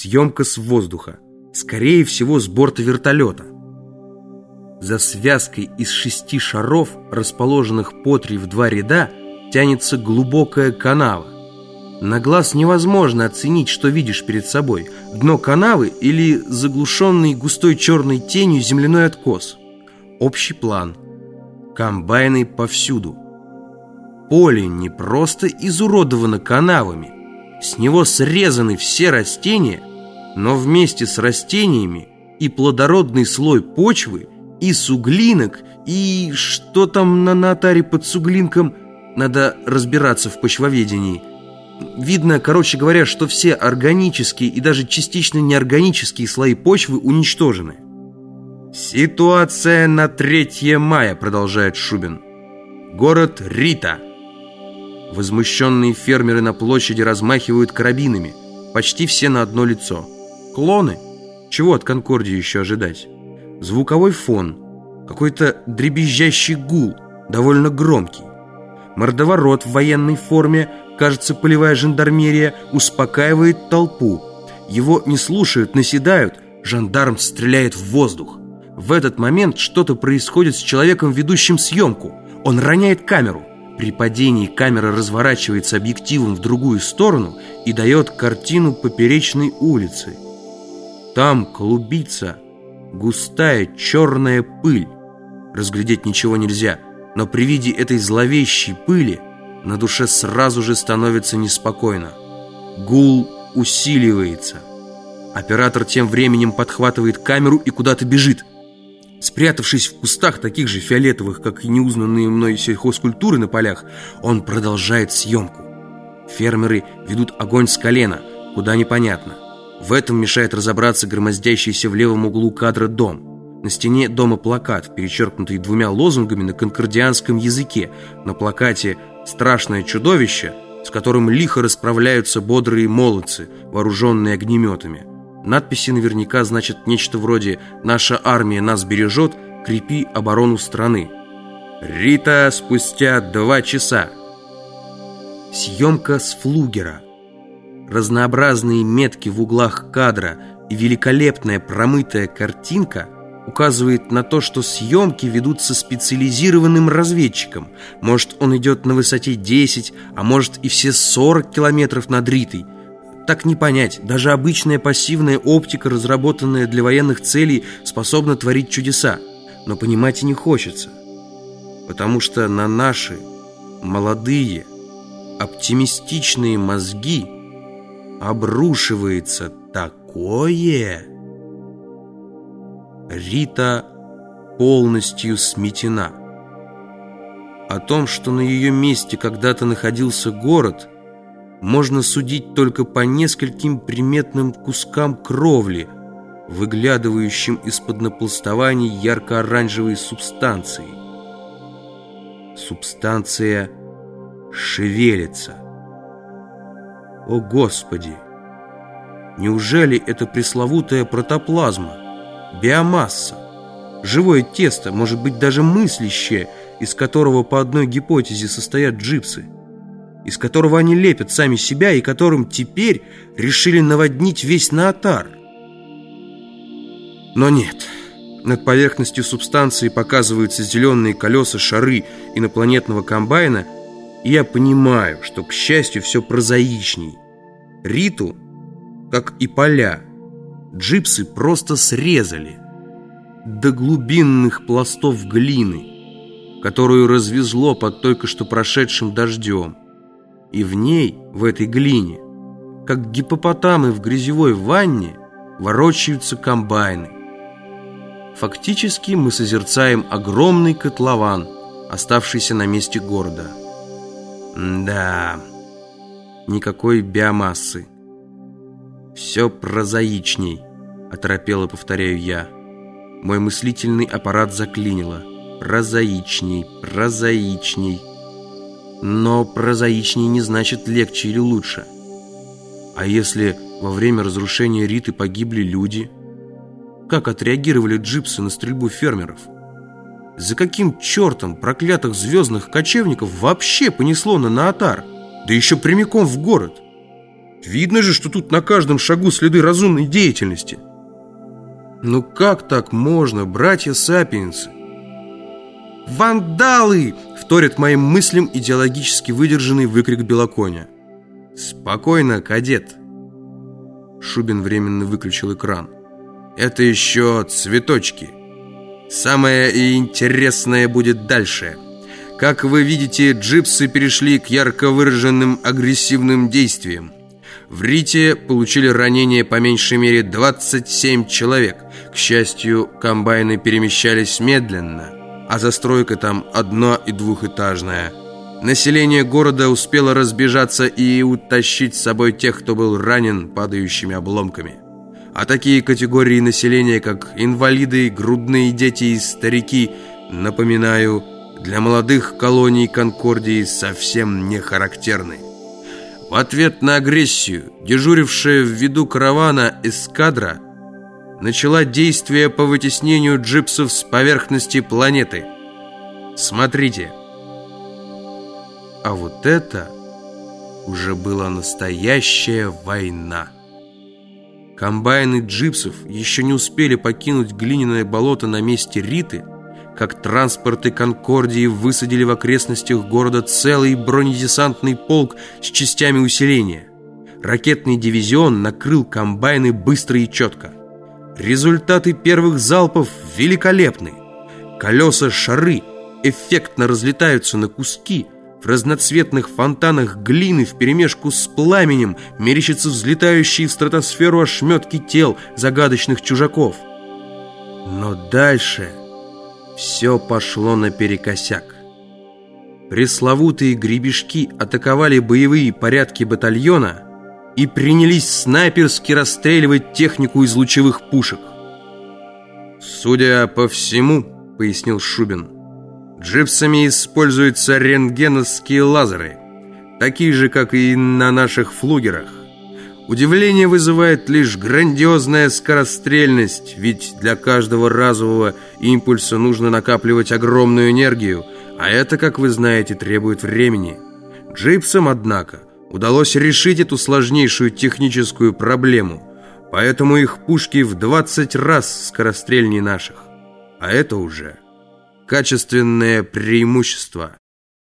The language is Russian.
Съемка с воздуха. Скорее всего, с борта вертолета. За связкой из шести шаров, расположенных по три в два ряда, тянется глубокая канава. На глаз невозможно оценить, что видишь перед собой. Дно канавы или заглушенный густой черной тенью земляной откос. Общий план. Комбайны повсюду. Поле не просто изуродовано канавами. С него срезаны все растения, но вместе с растениями и плодородный слой почвы, и суглинок, и что там на натаре под суглинком, надо разбираться в почвоведении. Видно, короче говоря, что все органические и даже частично неорганические слои почвы уничтожены. «Ситуация на 3 мая», — продолжает Шубин. «Город Рита». Возмущенные фермеры на площади размахивают карабинами. Почти все на одно лицо. Клоны? Чего от Конкордии еще ожидать? Звуковой фон. Какой-то дребезжащий гул, довольно громкий. Мордоворот в военной форме, кажется, полевая жандармерия, успокаивает толпу. Его не слушают, наседают. Жандарм стреляет в воздух. В этот момент что-то происходит с человеком, ведущим съемку. Он роняет камеру. При падении камера разворачивается объективом в другую сторону и дает картину поперечной улицы. Там клубится густая черная пыль. Разглядеть ничего нельзя, но при виде этой зловещей пыли на душе сразу же становится неспокойно. Гул усиливается. Оператор тем временем подхватывает камеру и куда-то бежит. Спрятавшись в кустах, таких же фиолетовых, как и неузнанные мной сельхозкультуры на полях, он продолжает съемку. Фермеры ведут огонь с колена, куда непонятно. В этом мешает разобраться громоздящийся в левом углу кадра дом. На стене дома плакат, перечеркнутый двумя лозунгами на конкордианском языке. На плакате «Страшное чудовище», с которым лихо расправляются бодрые молодцы, вооруженные огнеметами. Надписи наверняка значат нечто вроде «Наша армия нас бережет, крепи оборону страны». Рита спустя два часа. Съемка с флугера. Разнообразные метки в углах кадра и великолепная промытая картинка указывает на то, что съемки ведутся специализированным разведчиком. Может, он идет на высоте 10, а может и все 40 километров над Ритой – так не понять. Даже обычная пассивная оптика, разработанная для военных целей, способна творить чудеса. Но понимать и не хочется. Потому что на наши молодые, оптимистичные мозги обрушивается такое... Рита полностью сметена. О том, что на ее месте когда-то находился город – можно судить только по нескольким приметным кускам кровли, выглядывающим из-под напластований ярко-оранжевой субстанции. Субстанция шевелится. О, Господи! Неужели это пресловутая протоплазма, биомасса, живое тесто, может быть даже мыслящее, из которого по одной гипотезе состоят джипсы? Из которого они лепят сами себя и которым теперь решили наводнить весь Наатар. Но нет. Над поверхностью субстанции показываются зеленые колеса шары инопланетного комбайна, и я понимаю, что, к счастью, все прозаичней. Риту, как и поля, джипсы просто срезали до глубинных пластов глины, которую развезло под только что прошедшим дождем. И в ней, в этой глине, как гипопотамы в грязевой ванне, ворочаются комбайны. Фактически мы созерцаем огромный котлован, оставшийся на месте города. Да, никакой биомассы. Все прозаичней, оторопело повторяю я. Мой мыслительный аппарат заклинило. Прозаичней, прозаичней. Но прозаичнее не значит легче или лучше. А если во время разрушения Риты погибли люди? Как отреагировали джипсы на стрельбу фермеров? За каким чертом проклятых звездных кочевников вообще понесло на Наатар? Да еще прямиком в город? Видно же, что тут на каждом шагу следы разумной деятельности. Ну как так можно, братья Сапиенсы? «Вандалы!» — вторит моим мыслям идеологически выдержанный выкрик Белоконя. «Спокойно, кадет!» Шубин временно выключил экран. «Это еще цветочки. Самое интересное будет дальше. Как вы видите, джипсы перешли к ярко выраженным агрессивным действиям. В Рите получили ранения по меньшей мере 27 человек. К счастью, комбайны перемещались медленно, а застройка там одно- и двухэтажная. Население города успело разбежаться и утащить с собой тех, кто был ранен падающими обломками. А такие категории населения, как инвалиды, грудные дети и старики, напоминаю, для молодых колоний Конкордии совсем не характерны. В ответ на агрессию, дежурившая в виду каравана эскадра начала действие по вытеснению джипсов с поверхности планеты. Смотрите. А вот это уже была настоящая война. Комбайны джипсов еще не успели покинуть глиняное болото на месте Риты, как транспорты Конкордии высадили в окрестностях города целый бронедесантный полк с частями усиления. Ракетный дивизион накрыл комбайны быстро и четко. Результаты первых залпов великолепны. Колеса-шары эффектно разлетаются на куски – в разноцветных фонтанах глины вперемешку с пламенем мерещатся взлетающие в стратосферу ошметки тел загадочных чужаков. Но дальше все пошло наперекосяк. Пресловутые гребешки атаковали боевые порядки батальона и принялись снайперски расстреливать технику из лучевых пушек. «Судя по всему», — пояснил Шубин, — «джипсами используются рентгеновские лазеры, такие же, как и на наших флугерах. Удивление вызывает лишь грандиозная скорострельность, ведь для каждого разового импульса нужно накапливать огромную энергию, а это, как вы знаете, требует времени. Джипсам, однако, удалось решить эту сложнейшую техническую проблему, поэтому их пушки в 20 раз скорострельнее наших. А это уже качественное преимущество –